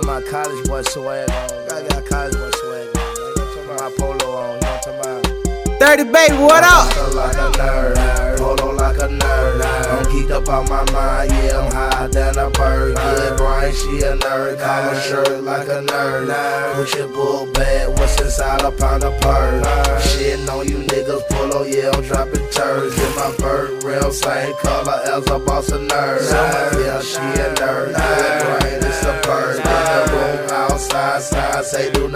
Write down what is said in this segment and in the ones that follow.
get my college boy swag on. Gotta get my college boy swag on. You I'm talking? My polo on. You know what I'm talking about? 30 baby, what up? Like a nerd, polo like a nerd. I'm geeked up on my mind, yeah, I'm high than a bird. Yeah, Brian, she a nerd, call her shirt like a nerd. Push your bull bag, what's inside a pound of purr. Shitting on you niggas, polo, yeah, I'm dropping turds. In my bird, real same color as a boss of nerd. Yeah, she a nerd,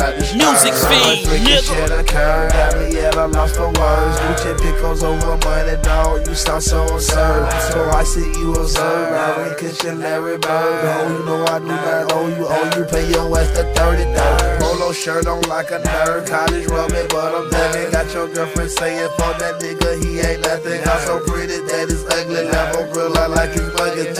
say do not disturb. Music fiend, nigga. Shit occurred, I mean, yeah, I lost for words. Gucci pickles over money, dog. You sound so absurd. So I see you observe. I read kitchen Larry Bird. Oh, you know I do not owe you. Oh, you pay your West to 30 though. Polo shirt on like a nerd. College rubbing, but I'm done. Got your girlfriend saying, for that nigga, he ain't nothing. I'm so pretty that it's ugly. Level real, I like his bugging.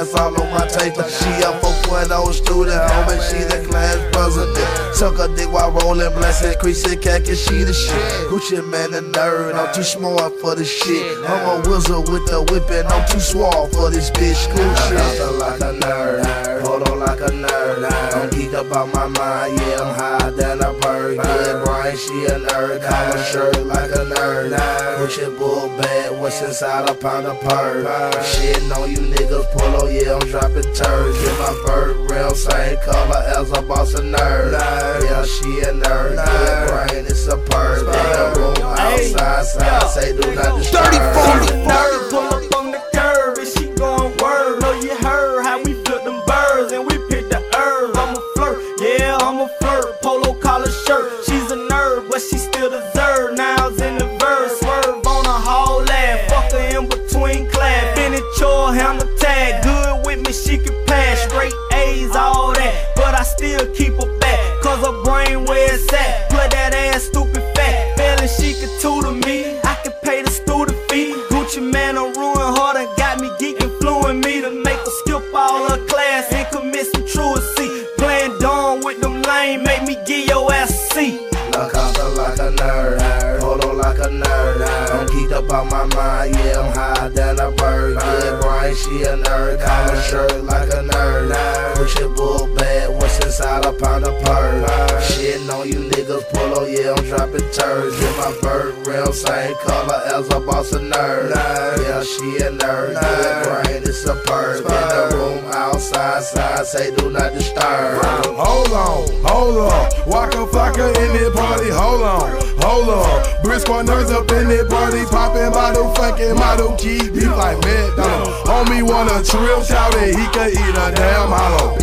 I saw on my tape. She a 4.0 student, homie. She the class president. Suck a dick while rolling, blessing, creasing, khaki, she the shit. Gucci Mane, a nerd, I'm too smart for the shit. I'm a wizard with the whipping, I'm too small for this bitch. Cool shit. like a nerd, like a nerd. I'm geeked up on my mind, yeah, I'm high than a bird. Yeah, Brian, she a nerd, call her shirt like a nerd. Push your bull bag, what's inside a pound of purr. Shitting on you niggas, pull polo, yeah, I'm dropping turds. In my bird, real same color as a boss of nerd. Yeah, she a nerd, yeah, Brian, it's a bird. In the room, outside, side, say do not disturb. 30, 40. Nerd, a nerd. I'm geeked up on my mind, yeah, I'm high than a bird. Yeah, Brian, she a nerd, call her shirt like a nerd. Push your bull bag, what's inside a pound of purr. Shitting on you niggas, polo, yeah, I'm dropping turds. In my bird, real same color as a boss of nerd. Yeah, she a nerd, yeah, Brian, it's a bird. In the room, outside, side, say do not disturb. Hold on, hold on. Waka flocka in this party, hold on, hold on. Brisk nerds up in this party, popping bottle, fucking model key, beef like McDonald's. Homie wanna trip, shout it, he could eat a damn hollow.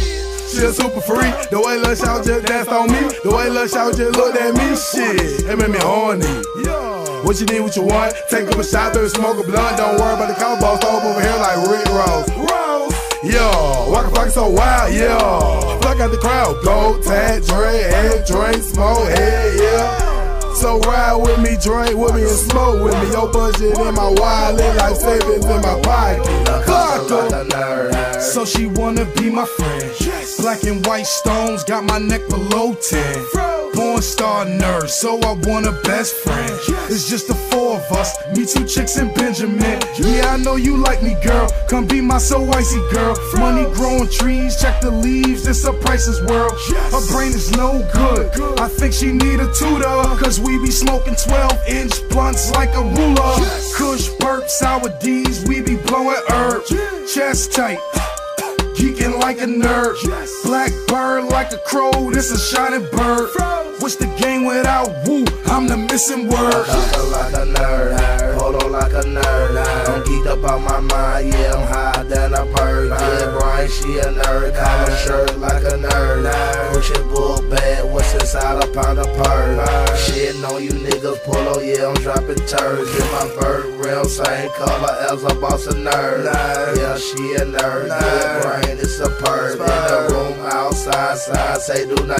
She a super freak, the way Lil Shout just danced on me, the way Lil Shout just looked at me, shit, it made me horny. What you need, what you want, take up a shot, baby, smoke a blunt, don't worry about the combo, throw up over here like Rick Ross. Ross! Yo, Waka Flocka so wild, yeah. Flock out the crowd, go, tag, drink, head, drink, smoke, head, yeah. So ride with me, drink with me, and smoke with me. Your budget in my wallet, life savings in my pocket. So she wanna be my friend. Black and white stones got my neck below 10. Born star nerd, so I want a best friend. It's just the four of us, me two chicks and Benjamin. Yeah, I know you like me, girl. Come be my so icy girl. Money growing trees, check the leaves. It's a priceless world. Her brain is no good. I think she need a tutor, cause we be smoking 12 inch blunts like a ruler. Kush, burp, sour D's, we be blowing herb. Chest tight. Geeking like a nerd. Black bird like a crow, this a shining bird. What's the game without woo? I'm the missing word. Hustle like a nerd, hold on like a nerd. I'm geeked up on my mind, yeah, I'm high than a bird. Yeah, Brian, she a nerd, call her shirt like a nerd. Push your bull bag, what's inside a pound of purr. Shitting on you niggas, polo, yeah, I'm dropping turds. In my bird, real same color as a boss of nerd. Yeah, she a nerd, yeah, Brian, it's a bird. In the room, outside, side, say do not.